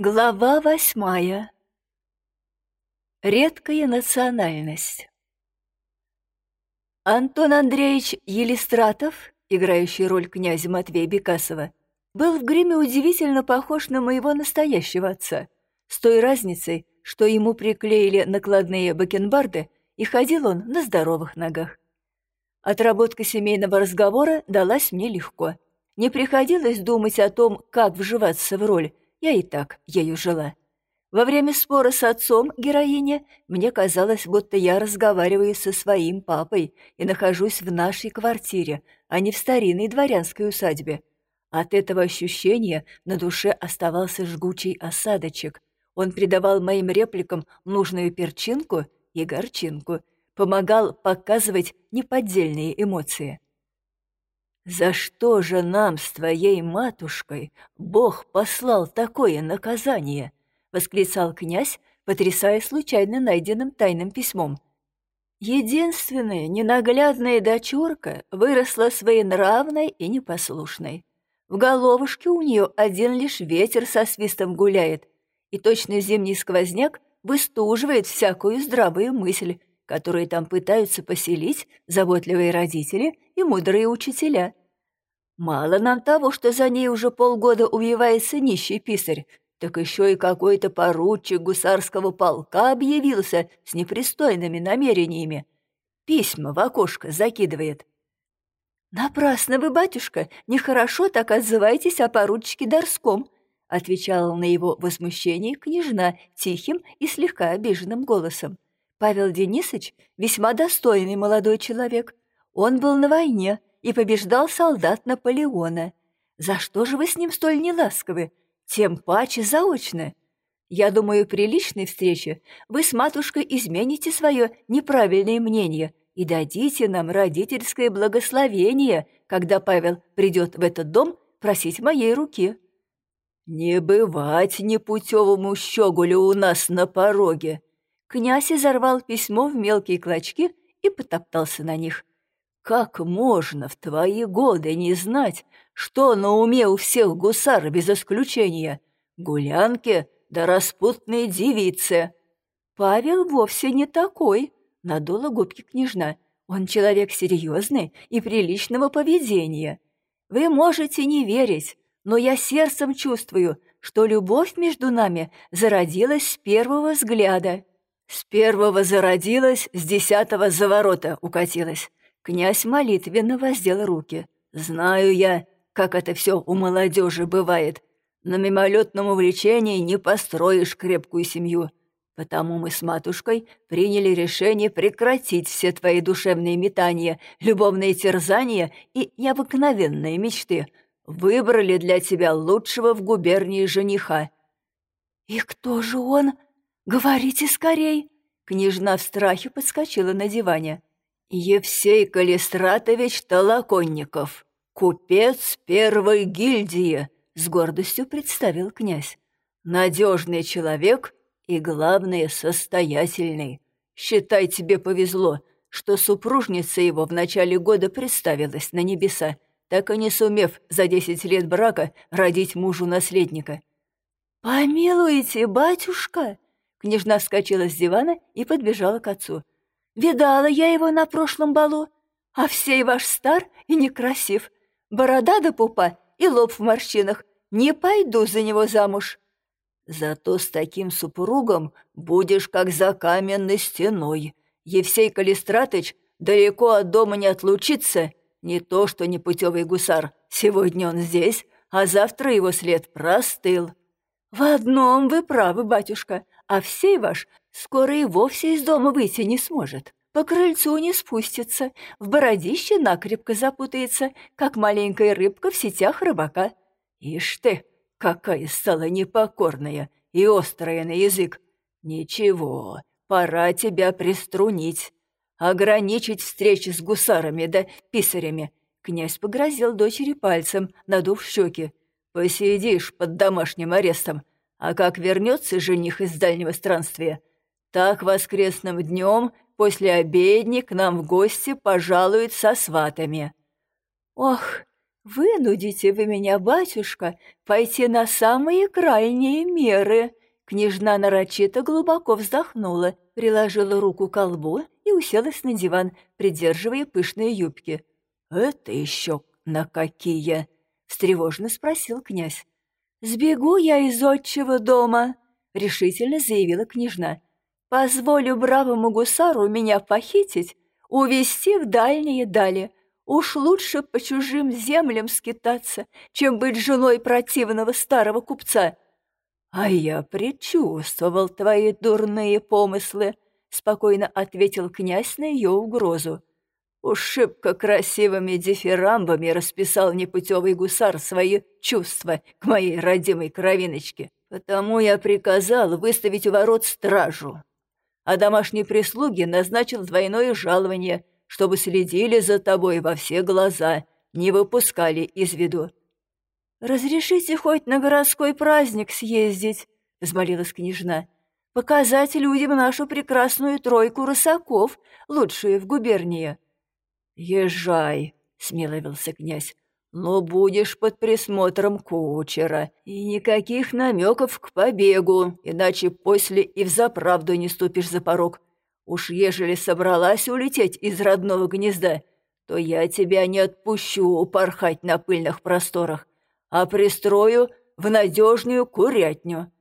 Глава восьмая. Редкая национальность. Антон Андреевич Елистратов, играющий роль князя Матвея Бекасова, был в гриме удивительно похож на моего настоящего отца, с той разницей, что ему приклеили накладные бакенбарды, и ходил он на здоровых ногах. Отработка семейного разговора далась мне легко. Не приходилось думать о том, как вживаться в роль, я и так ею жила. Во время спора с отцом героини мне казалось, будто я разговариваю со своим папой и нахожусь в нашей квартире, а не в старинной дворянской усадьбе. От этого ощущения на душе оставался жгучий осадочек. Он придавал моим репликам нужную перчинку и горчинку, помогал показывать неподдельные эмоции. «За что же нам с твоей матушкой Бог послал такое наказание?» — восклицал князь, потрясая случайно найденным тайным письмом. Единственная ненаглядная дочурка выросла своенравной и непослушной. В головушке у нее один лишь ветер со свистом гуляет, и точно зимний сквозняк выстуживает всякую здравую мысль, которую там пытаются поселить заботливые родители и мудрые учителя. Мало нам того, что за ней уже полгода увивается нищий писарь, так еще и какой-то поручик гусарского полка объявился с непристойными намерениями. Письма в окошко закидывает. «Напрасно вы, батюшка, нехорошо так отзываетесь о поручике Дорском», отвечала на его возмущение княжна тихим и слегка обиженным голосом. «Павел Денисович весьма достойный молодой человек. Он был на войне, и побеждал солдат Наполеона. За что же вы с ним столь неласковы? Тем паче заочно. Я думаю, при личной встрече вы с матушкой измените свое неправильное мнение и дадите нам родительское благословение, когда Павел придет в этот дом просить моей руки. «Не бывать непутевому щеголю у нас на пороге!» Князь изорвал письмо в мелкие клочки и потоптался на них. Как можно в твои годы не знать, что на уме у всех гусар без исключения? Гулянки да распутные девицы. Павел вовсе не такой, надула губки княжна. Он человек серьезный и приличного поведения. Вы можете не верить, но я сердцем чувствую, что любовь между нами зародилась с первого взгляда. С первого зародилась, с десятого заворота укатилась. Князь молитвенно воздел руки. «Знаю я, как это все у молодежи бывает. На мимолетном увлечении не построишь крепкую семью. Потому мы с матушкой приняли решение прекратить все твои душевные метания, любовные терзания и необыкновенные мечты. Выбрали для тебя лучшего в губернии жениха». «И кто же он? Говорите скорей!» Княжна в страхе подскочила на диване. «Евсей Калистратович Толоконников, купец первой гильдии», — с гордостью представил князь. «Надежный человек и, главное, состоятельный. Считай, тебе повезло, что супружница его в начале года представилась на небеса, так и не сумев за десять лет брака родить мужу наследника». «Помилуйте, батюшка!» Княжна вскочила с дивана и подбежала к отцу. Видала я его на прошлом балу, а всей ваш стар и некрасив. Борода до пупа и лоб в морщинах. Не пойду за него замуж. Зато с таким супругом будешь как за каменной стеной. Евсей Калистратыч далеко от дома не отлучится. Не то, что непутевый гусар. Сегодня он здесь, а завтра его след простыл. В одном вы правы, батюшка, а всей ваш скоро и вовсе из дома выйти не сможет. По крыльцу не спустится, в бородище накрепко запутается, как маленькая рыбка в сетях рыбака. Ишь ты, какая стала непокорная и острая на язык. Ничего, пора тебя приструнить, ограничить встречи с гусарами да писарями. Князь погрозил дочери пальцем, надув щеки. Посидишь под домашним арестом, а как вернется жених из дальнего странствия, так воскресным днем после обедни к нам в гости пожалуют со сватами». «Ох, Вынудите вы меня, батюшка, пойти на самые крайние меры. Княжна нарочито глубоко вздохнула, приложила руку к колбу и уселась на диван, придерживая пышные юбки. «Это еще на какие?» — встревожно спросил князь. «Сбегу я из отчего дома», — решительно заявила княжна. «Позволю бравому гусару меня похитить, увести в дальние дали. Уж лучше по чужим землям скитаться, чем быть женой противного старого купца». «А я предчувствовал твои дурные помыслы», — спокойно ответил князь на ее угрозу. Уж шибко красивыми дифирамбами расписал непутевый гусар свои чувства к моей родимой кровиночке. Потому я приказал выставить у ворот стражу, а домашней прислуги назначил двойное жалование, чтобы следили за тобой во все глаза, не выпускали из виду. «Разрешите хоть на городской праздник съездить», — взмолилась княжна. «Показать людям нашу прекрасную тройку рысаков, лучшие в губернии». «Езжай», — смеловился князь, — «но будешь под присмотром кучера, и никаких намеков к побегу, иначе после и взаправду не ступишь за порог. Уж ежели собралась улететь из родного гнезда, то я тебя не отпущу упорхать на пыльных просторах а пристрою в надежную курятню».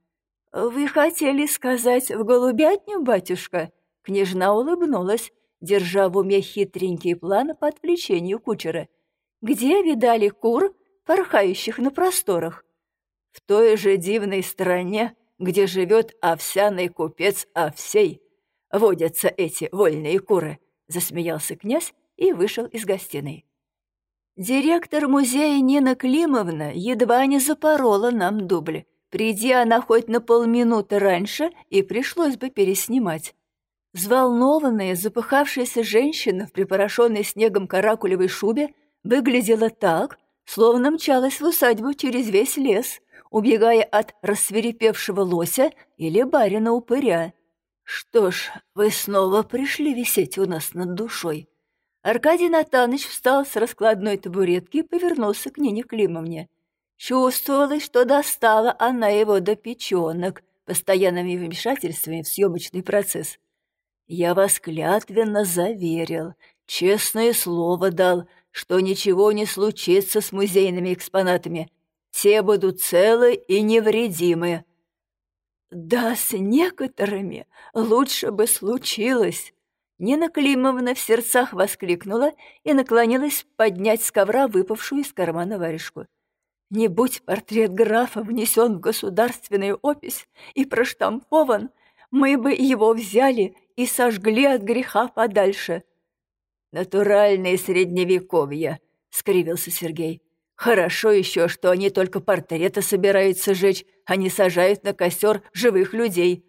«Вы хотели сказать в голубятню, батюшка?» Княжна улыбнулась, держа в уме хитренький план по отвлечению кучера. «Где видали кур, порхающих на просторах?» «В той же дивной стране, где живет овсяный купец Овсей, водятся эти вольные куры», — засмеялся князь и вышел из гостиной. Директор музея Нина Климовна едва не запорола нам дубль. Приди она хоть на полминуты раньше, и пришлось бы переснимать. Взволнованная, запыхавшаяся женщина в припорошенной снегом каракулевой шубе выглядела так, словно мчалась в усадьбу через весь лес, убегая от рассверепевшего лося или барина-упыря. «Что ж, вы снова пришли висеть у нас над душой», Аркадий Натаныч встал с раскладной табуретки и повернулся к Нине Климовне. Чувствовалось, что достала она его до печенок постоянными вмешательствами в съемочный процесс. «Я вас клятвенно заверил, честное слово дал, что ничего не случится с музейными экспонатами. Все будут целы и невредимы». «Да, с некоторыми лучше бы случилось», Нина Климовна в сердцах воскликнула и наклонилась поднять с ковра выпавшую из кармана варежку. Не будь портрет графа внесен в государственную опись и проштампован, мы бы его взяли и сожгли от греха подальше. «Натуральное средневековье», — скривился Сергей. «Хорошо еще, что они только портреты собираются жечь, а не сажают на костер живых людей.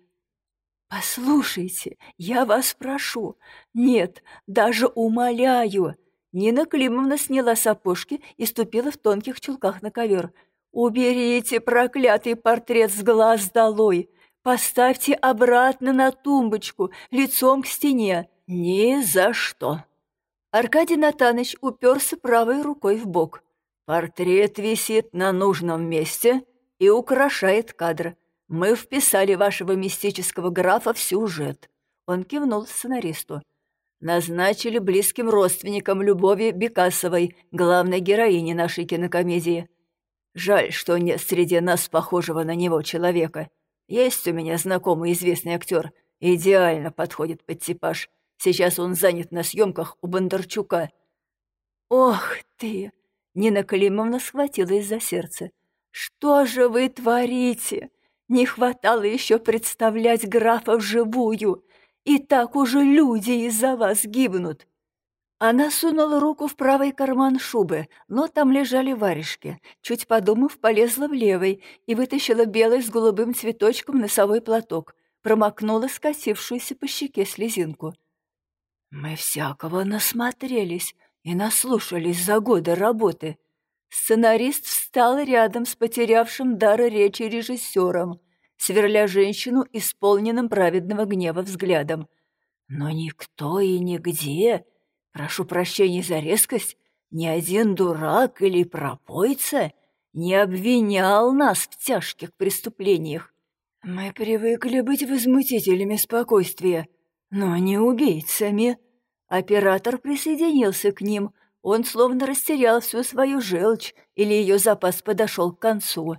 «Послушайте, я вас прошу, нет, даже умоляю!» Нина Климовна сняла сапожки и ступила в тонких чулках на ковер. «Уберите проклятый портрет с глаз долой! Поставьте обратно на тумбочку, лицом к стене!» «Ни за что!» Аркадий Натаныч уперся правой рукой в бок. «Портрет висит на нужном месте и украшает кадр. Мы вписали вашего мистического графа в сюжет». Он кивнул сценаристу. «Назначили близким родственником Любови Бекасовой, главной героини нашей кинокомедии. Жаль, что нет среди нас похожего на него человека. Есть у меня знакомый известный актер, идеально подходит под типаж. Сейчас он занят на съемках у Бондарчука». «Ох ты!» — Нина Калимовна схватилась за сердце. «Что же вы творите? Не хватало еще представлять графа вживую, и так уже люди из-за вас гибнут. Она сунула руку в правый карман шубы, но там лежали варежки. Чуть подумав, полезла в левый и вытащила белый с голубым цветочком носовой платок, промокнула скосившуюся по щеке слезинку. «Мы всякого насмотрелись и наслушались за годы работы», Сценарист встал рядом с потерявшим дар речи режиссером, сверля женщину исполненным праведного гнева взглядом. Но никто и нигде, прошу прощения за резкость, ни один дурак или пропойца не обвинял нас в тяжких преступлениях. Мы привыкли быть возмутителями спокойствия, но не убийцами. Оператор присоединился к ним, он словно растерял всю свою желчь или ее запас подошел к концу.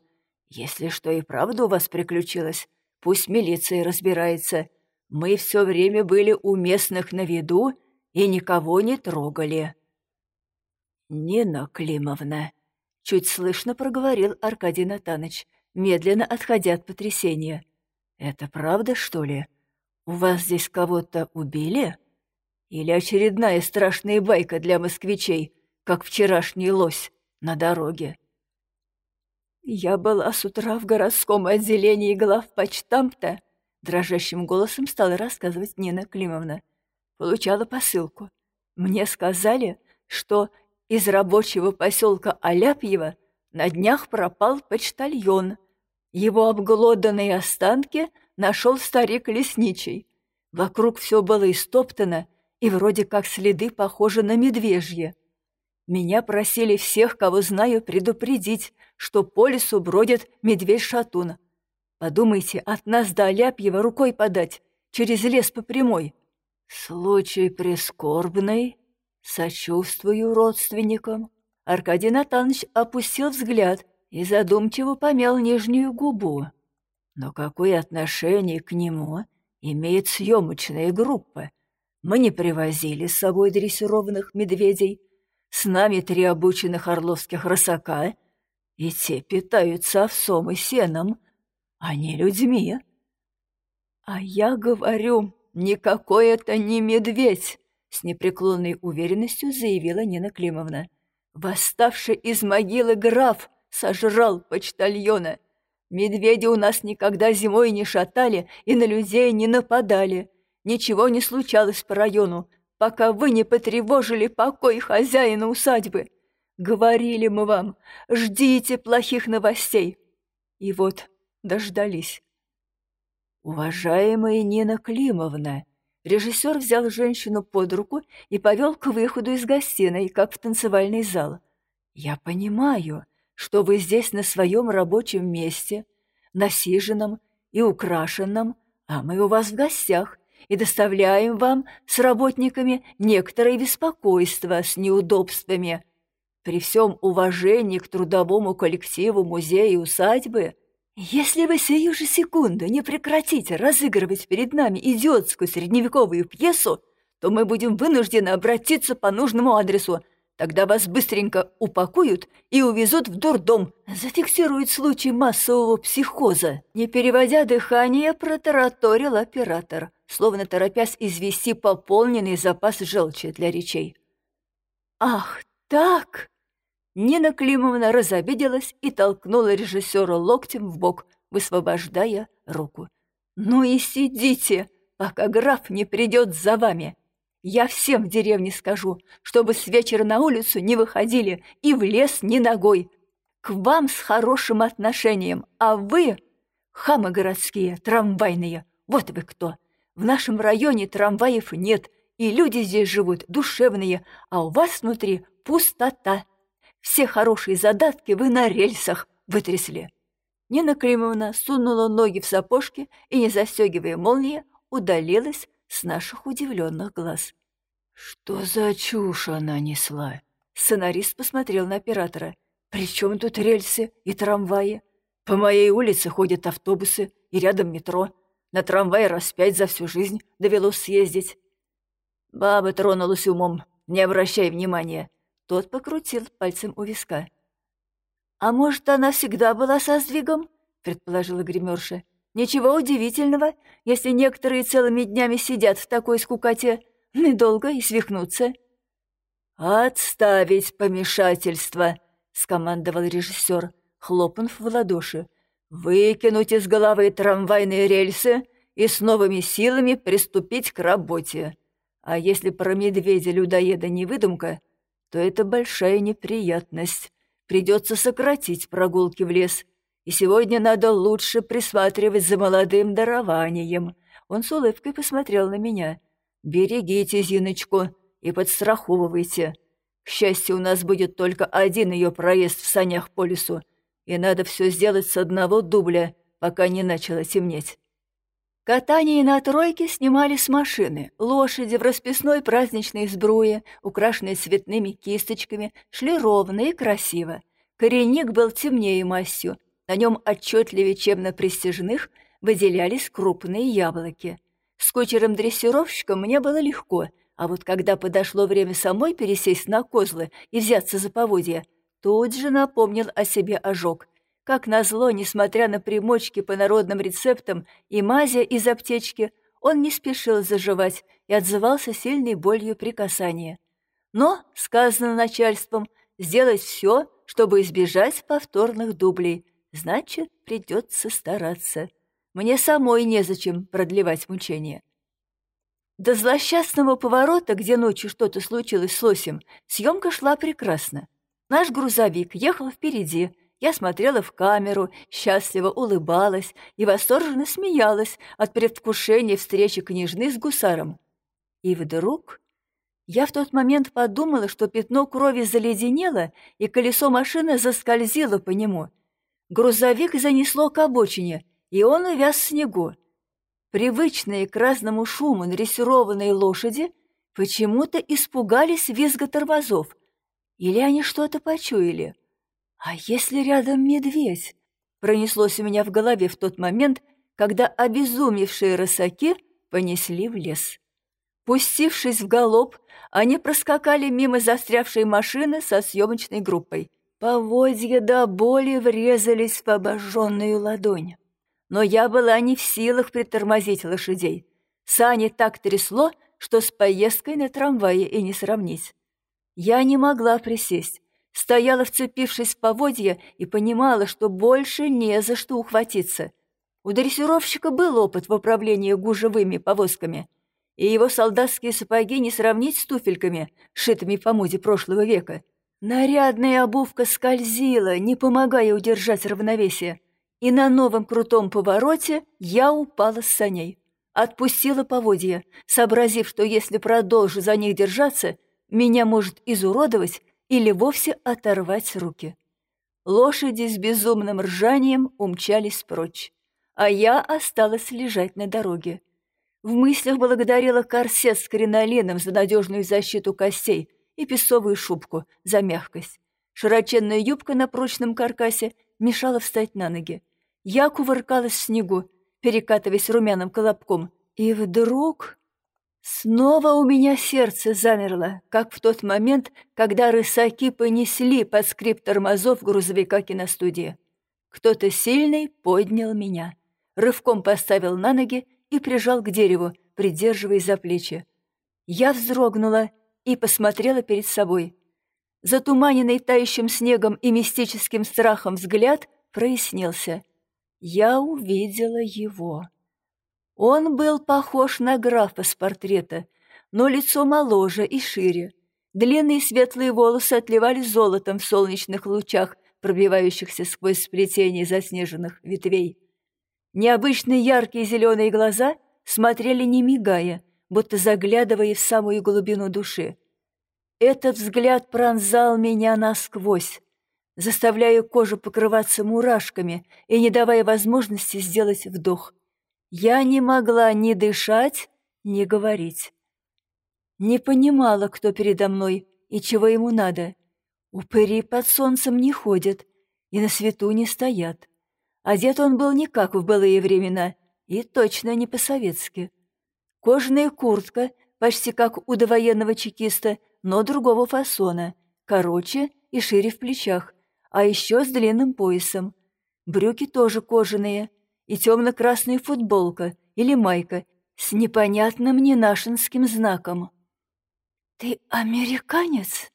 Если что и правда у вас приключилось, пусть милиция разбирается. Мы все время были у местных на виду и никого не трогали. «Нина Климовна», — чуть слышно проговорил Аркадий Натаныч, медленно отходя от потрясения. «Это правда, что ли? У вас здесь кого-то убили?» Или очередная страшная байка для москвичей, как вчерашний лось на дороге? Я была с утра в городском отделении главпочтамта, дрожащим голосом стала рассказывать Нина Климовна. Получала посылку. Мне сказали, что из рабочего поселка Аляпьева на днях пропал почтальон. Его обглоданные останки нашел старик лесничий. Вокруг все было истоптано, и вроде как следы похожи на медвежьи. Меня просили всех, кого знаю, предупредить, что по лесу бродит медведь-шатун. Подумайте, от нас до Аляпьева рукой подать, через лес по прямой. Случай прискорбный, сочувствую родственникам. Аркадий Натанович опустил взгляд и задумчиво помял нижнюю губу. Но какое отношение к нему имеет съемочная группа, мы не привозили с собой дрессированных медведей. С нами три обученных орловских рысака, и те питаются овсом и сеном, а не людьми. А я говорю, никакой это не медведь, с непреклонной уверенностью заявила Нина Климовна. Восставший из могилы граф сожрал почтальона. Медведи у нас никогда зимой не шатали и на людей не нападали. Ничего не случалось по району, пока вы не потревожили покой хозяина усадьбы. Говорили мы вам, ждите плохих новостей. И вот дождались. Уважаемая Нина Климовна, режиссер взял женщину под руку и повел к выходу из гостиной, как в танцевальный зал. Я понимаю, что вы здесь на своем рабочем месте, насиженном и украшенном, а мы у вас в гостях, и доставляем вам с работниками некоторое беспокойство с неудобствами. При всем уважении к трудовому коллективу музея и усадьбы, если вы сию же секунду не прекратите разыгрывать перед нами идиотскую средневековую пьесу, то мы будем вынуждены обратиться по нужному адресу. Тогда вас быстренько упакуют и увезут в дурдом, зафиксируют случай массового психоза. Не переводя дыхание, протараторил оператор словно торопясь извести пополненный запас желчи для речей. «Ах, так!» Нина Климовна разобиделась и толкнула режиссера локтем в бок, высвобождая руку. «Ну и сидите, пока граф не придет за вами. Я всем в деревне скажу, чтобы с вечера на улицу не выходили и в лес ни ногой. К вам с хорошим отношением, а вы, хамы городские, трамвайные, вот вы кто!» В нашем районе трамваев нет, и люди здесь живут душевные, а у вас внутри пустота. Все хорошие задатки вы на рельсах вытрясли». Нина Климовна сунула ноги в сапожки и, не застегивая молнии, удалилась с наших удивленных глаз. «Что за чушь она несла?» Сценарист посмотрел на оператора. «При чем тут рельсы и трамваи? По моей улице ходят автобусы и рядом метро. На трамвае раз пять за всю жизнь довелось съездить. Баба тронулась умом, не обращай внимания. Тот покрутил пальцем у виска. «А может, она всегда была со сдвигом?» — предположила гримерша. «Ничего удивительного, если некоторые целыми днями сидят в такой скукоте, недолго и свихнутся». «Отставить помешательство!» — скомандовал режиссер, хлопнув в ладоши. Выкинуть из головы трамвайные рельсы и с новыми силами приступить к работе. А если про медведя-людоеда не выдумка, то это большая неприятность. Придется сократить прогулки в лес. И сегодня надо лучше присматривать за молодым дарованием. Он с улыбкой посмотрел на меня. «Берегите Зиночку и подстраховывайте. К счастью, у нас будет только один ее проезд в санях по лесу, и надо все сделать с одного дубля, пока не начало темнеть. Катание на тройке снимали с машины. Лошади в расписной праздничной сбруе, украшенные цветными кисточками, шли ровно и красиво. Коренник был темнее мастью, на нем отчетливее, чем на престижных, выделялись крупные яблоки. С кучером-дрессировщиком мне было легко, а вот когда подошло время самой пересесть на козлы и взяться за поводья, тут же напомнил о себе ожог — как назло, несмотря на примочки по народным рецептам и мазя из аптечки, он не спешил заживать и отзывался сильной болью при касании. Но, сказано начальством, сделать все, чтобы избежать повторных дублей, значит, придется стараться. Мне самой незачем продлевать мучения. До злосчастного поворота, где ночью что-то случилось с лосем, съемка шла прекрасно. Наш грузовик ехал впереди, я смотрела в камеру, счастливо улыбалась и восторженно смеялась от предвкушения встречи княжны с гусаром. И вдруг я в тот момент подумала, что пятно крови заледенело, и колесо машины заскользило по нему. Грузовик занесло к обочине, и он увяз в снегу. Привычные к разному шуму дрессированные лошади почему-то испугались визга тормозов. Или они что-то почуяли. «А если рядом медведь?» Пронеслось у меня в голове в тот момент, когда обезумевшие рысаки понесли в лес. Пустившись в галоп, они проскакали мимо застрявшей машины со съемочной группой. Поводья до боли врезались в обожженную ладонь. Но я была не в силах притормозить лошадей. Сани так трясло, что с поездкой на трамвае и не сравнить. Я не могла присесть, стояла, вцепившись в поводья, и понимала, что больше не за что ухватиться. У дрессировщика был опыт в управлении гужевыми повозками, и его солдатские сапоги не сравнить с туфельками, шитыми по моде прошлого века. Нарядная обувка скользила, не помогая удержать равновесие, и на новом крутом повороте я упала с саней. Отпустила поводья, сообразив, что если продолжу за них держаться, меня может изуродовать или вовсе оторвать руки. Лошади с безумным ржанием умчались прочь, а я осталась лежать на дороге. В мыслях благодарила корсет с кринолином за надежную защиту костей и песовую шубку за мягкость. Широченная юбка на прочном каркасе мешала встать на ноги. Я кувыркалась в снегу, перекатываясь румяным колобком, и вдруг Снова у меня сердце замерло, как в тот момент, когда рысаки понесли под скрип тормозов грузовика киностудии. Кто-то сильный поднял меня, рывком поставил на ноги и прижал к дереву, придерживая за плечи. Я вздрогнула и посмотрела перед собой. Затуманенный тающим снегом и мистическим страхом взгляд прояснился. Я увидела его. Он был похож на графа с портрета, но лицо моложе и шире. Длинные светлые волосы отливали золотом в солнечных лучах, пробивающихся сквозь сплетение заснеженных ветвей. Необычные яркие зеленые глаза смотрели не мигая, будто заглядывая в самую глубину души. Этот взгляд пронзал меня насквозь, заставляя кожу покрываться мурашками и не давая возможности сделать вдох. Я не могла ни дышать, ни говорить. Не понимала, кто передо мной и чего ему надо. Упыри под солнцем не ходят и на свету не стоят. Одет он был не как в былые времена и точно не по-советски. Кожаная куртка, почти как у довоенного чекиста, но другого фасона, короче и шире в плечах, а еще с длинным поясом. Брюки тоже кожаные, и темно-красная футболка или майка с непонятным ненашинским знаком. «Ты американец?»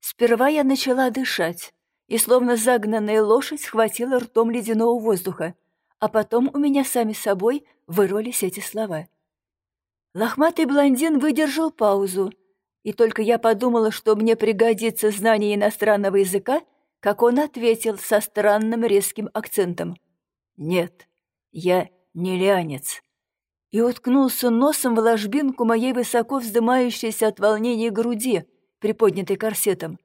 Сперва я начала дышать, и словно загнанная лошадь схватила ртом ледяного воздуха, а потом у меня сами собой вырвались эти слова. Лохматый блондин выдержал паузу, и только я подумала, что мне пригодится знание иностранного языка, как он ответил со странным резким акцентом. «Нет, я не лянец. И уткнулся носом в ложбинку моей высоко вздымающейся от волнения груди, приподнятой корсетом.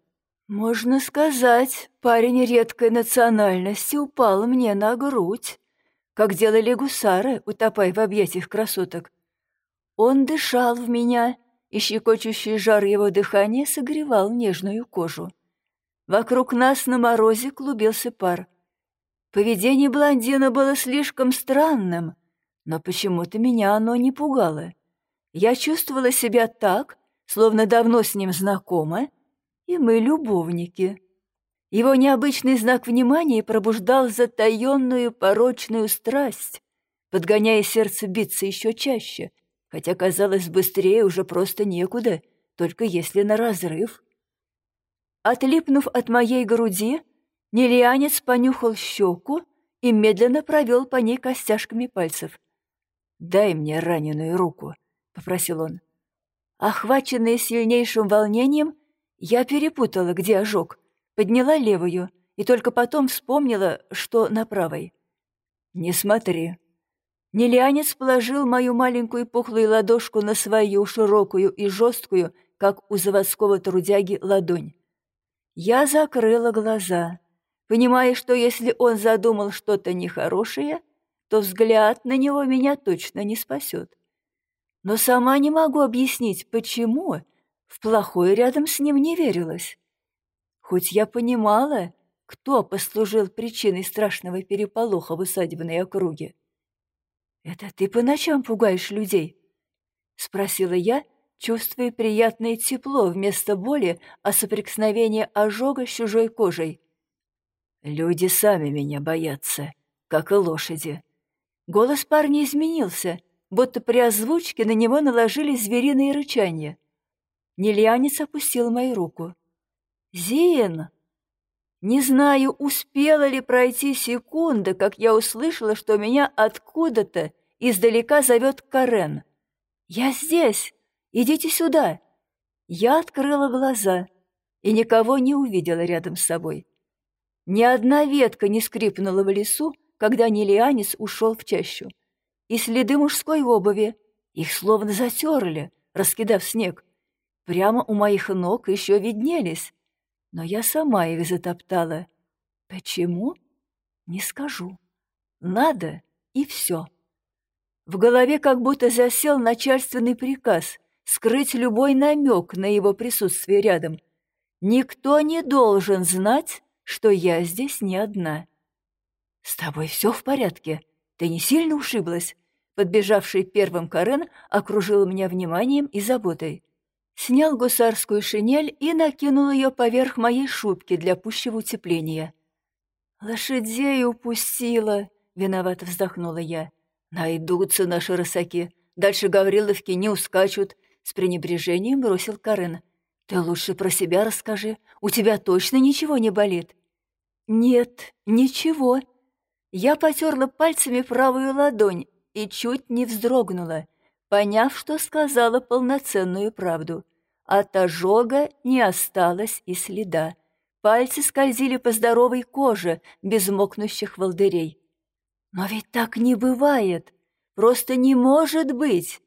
Можно сказать, парень редкой национальности упал мне на грудь, как делали гусары, утопая в объятиях красоток. Он дышал в меня, и щекочущий жар его дыхания согревал нежную кожу. Вокруг нас на морозе клубился пар. Поведение блондина было слишком странным, но почему-то меня оно не пугало. Я чувствовала себя так, словно давно с ним знакома, и мы любовники. Его необычный знак внимания пробуждал затаенную порочную страсть, подгоняя сердце биться еще чаще, хотя, казалось, быстрее уже просто некуда, только если на разрыв. Отлипнув от моей груди, нелианец понюхал щеку и медленно провел по ней костяшками пальцев. «Дай мне раненую руку», — попросил он. Охваченная сильнейшим волнением, я перепутала, где ожог, подняла левую и только потом вспомнила, что на правой. «Не смотри». Нелианец положил мою маленькую пухлую ладошку на свою широкую и жесткую, как у заводского трудяги, ладонь. Я закрыла глаза, понимая, что если он задумал что-то нехорошее, то взгляд на него меня точно не спасет. Но сама не могу объяснить, почему в плохое рядом с ним не верилось. Хоть я понимала, кто послужил причиной страшного переполоха в усадебной округе. «Это ты по ночам пугаешь людей?» — спросила я, чувствуя приятное тепло вместо боли от соприкосновения ожога с чужой кожей. «Люди сами меня боятся, как и лошади». Голос парня изменился, будто при озвучке на него наложили звериные рычания. Нельянец опустил мою руку. «Зин!» Не знаю, успела ли пройти секунда, как я услышала, что меня откуда-то издалека зовет Карен. «Я здесь!» Идите сюда!» Я открыла глаза и никого не увидела рядом с собой. Ни одна ветка не скрипнула в лесу, когда Нелианец ушел в чащу. И следы мужской обуви, их словно затерли, раскидав снег. Прямо у моих ног еще виднелись, но я сама их затоптала. Почему? Не скажу. Надо, и все. В голове как будто засел начальственный приказ — скрыть любой намек на его присутствие рядом. Никто не должен знать, что я здесь не одна. «С тобой все в порядке? Ты не сильно ушиблась?» Подбежавший первым Карен окружил меня вниманием и заботой. Снял гусарскую шинель и накинул ее поверх моей шубки для пущего утепления. «Лошадей упустила», — виновато вздохнула я. «Найдутся наши рысаки. Дальше Гавриловки не ускачут, с пренебрежением бросил Карен. «Ты лучше про себя расскажи. У тебя точно ничего не болит?» «Нет, ничего». Я потерла пальцами правую ладонь и чуть не вздрогнула, поняв, что сказала полноценную правду. От ожога не осталось и следа. Пальцы скользили по здоровой коже, без мокнущих волдырей. «Но ведь так не бывает! Просто не может быть!»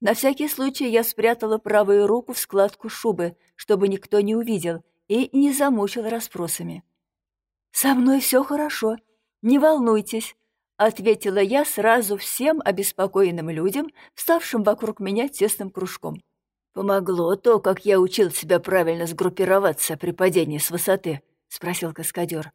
На всякий случай я спрятала правую руку в складку шубы, чтобы никто не увидел и не замучил расспросами. «Со мной все хорошо, не волнуйтесь», — ответила я сразу всем обеспокоенным людям, вставшим вокруг меня тесным кружком. «Помогло то, как я учил себя правильно сгруппироваться при падении с высоты?» — спросил каскадер.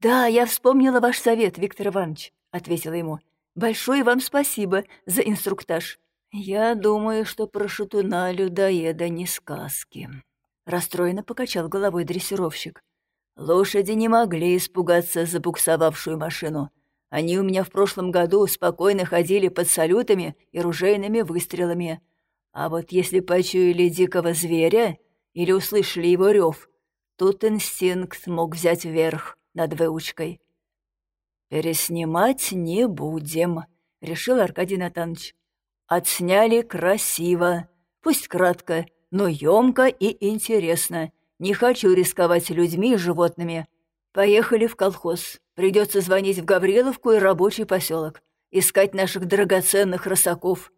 «Да, я вспомнила ваш совет, Виктор Иванович», — ответила ему. «Большое вам спасибо за инструктаж». «Я думаю, что про шатуна-людоеда не сказки», — расстроенно покачал головой дрессировщик. «Лошади не могли испугаться забуксовавшую машину. Они у меня в прошлом году спокойно ходили под салютами и ружейными выстрелами. А вот если почуяли дикого зверя или услышали его рев, тут инстинкт мог взять верх над выучкой». «Переснимать не будем», — решил Аркадий Натанович. Отсняли красиво, пусть кратко, но емко и интересно. Не хочу рисковать людьми и животными. Поехали в колхоз. Придется звонить в Гавриловку и рабочий поселок. Искать наших драгоценных росаков.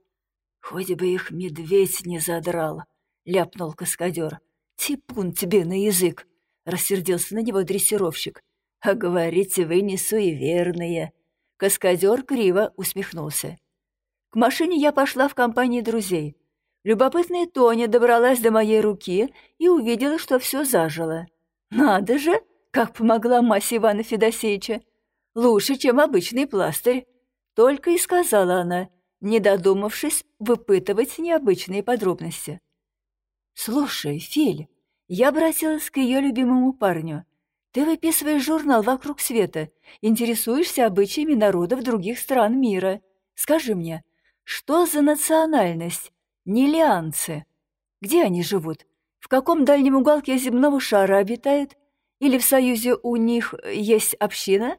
Хоть бы их медведь не задрал, ляпнул каскадер. «Типун тебе на язык!» — рассердился на него дрессировщик. «А говорите, вы не суеверные!» Каскадер криво усмехнулся. К машине я пошла в компании друзей. Любопытная Тоня добралась до моей руки и увидела, что все зажило. Надо же, как помогла Мася Ивана Федосеевича! Лучше, чем обычный пластырь. Только и сказала она, не додумавшись выпытывать необычные подробности. «Слушай, Филь, я обратилась к ее любимому парню. Ты выписываешь журнал «Вокруг света», интересуешься обычаями народов других стран мира. Скажи мне, что за национальность? Нелианцы. Где они живут? В каком дальнем уголке земного шара обитают? Или в Союзе у них есть община?»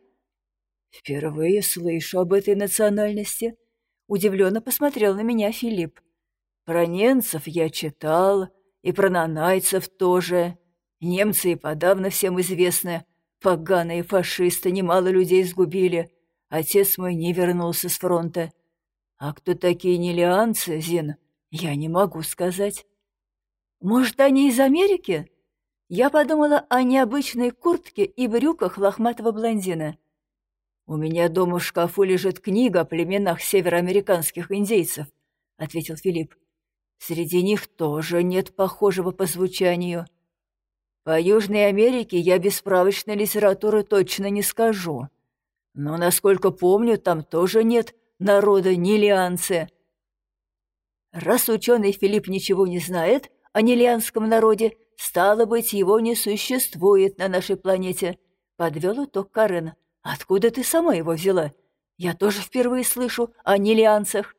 «Впервые слышу об этой национальности», — удивленно посмотрел на меня Филипп. «Про немцев я читал, и про нанайцев тоже. Немцы и подавно всем известны. Поганые фашисты немало людей сгубили. Отец мой не вернулся с фронта. А кто такие нелианцы, Зин, я не могу сказать. Может, они из Америки?» Я подумала о необычной куртке и брюках лохматого блондина. «У меня дома в шкафу лежит книга о племенах североамериканских индейцев», — ответил Филипп. «Среди них тоже нет похожего по звучанию. По Южной Америке я без справочной литературы точно не скажу. Но, насколько помню, там тоже нет народа нилианцы». Раз ученый Филипп ничего не знает о нилианском народе, стало быть, его не существует на нашей планете, — подвел итог Карен. Откуда ты сама его взяла? Я тоже впервые слышу о нелианцах.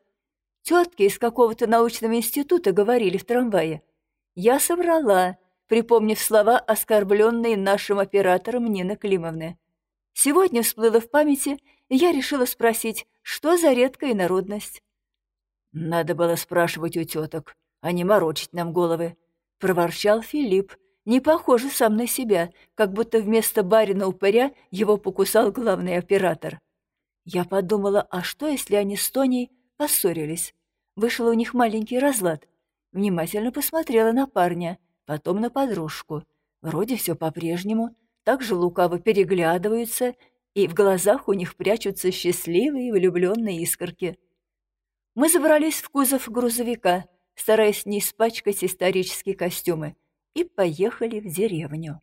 Тетки из какого-то научного института говорили в трамвае. Я соврала, припомнив слова, оскорбленные нашим оператором Нины Климовны. Сегодня всплыло в памяти, и я решила спросить, что за редкая народность. Надо было спрашивать у теток, а не морочить нам головы, проворчал Филипп, не похоже сам на себя, как будто вместо барина-упыря его покусал главный оператор. Я подумала, а что, если они с Тоней поссорились? Вышел у них маленький разлад. Внимательно посмотрела на парня, потом на подружку. Вроде все по-прежнему, так же лукаво переглядываются, и в глазах у них прячутся счастливые влюбленные искорки. Мы забрались в кузов грузовика, стараясь не испачкать исторические костюмы и поехали в деревню.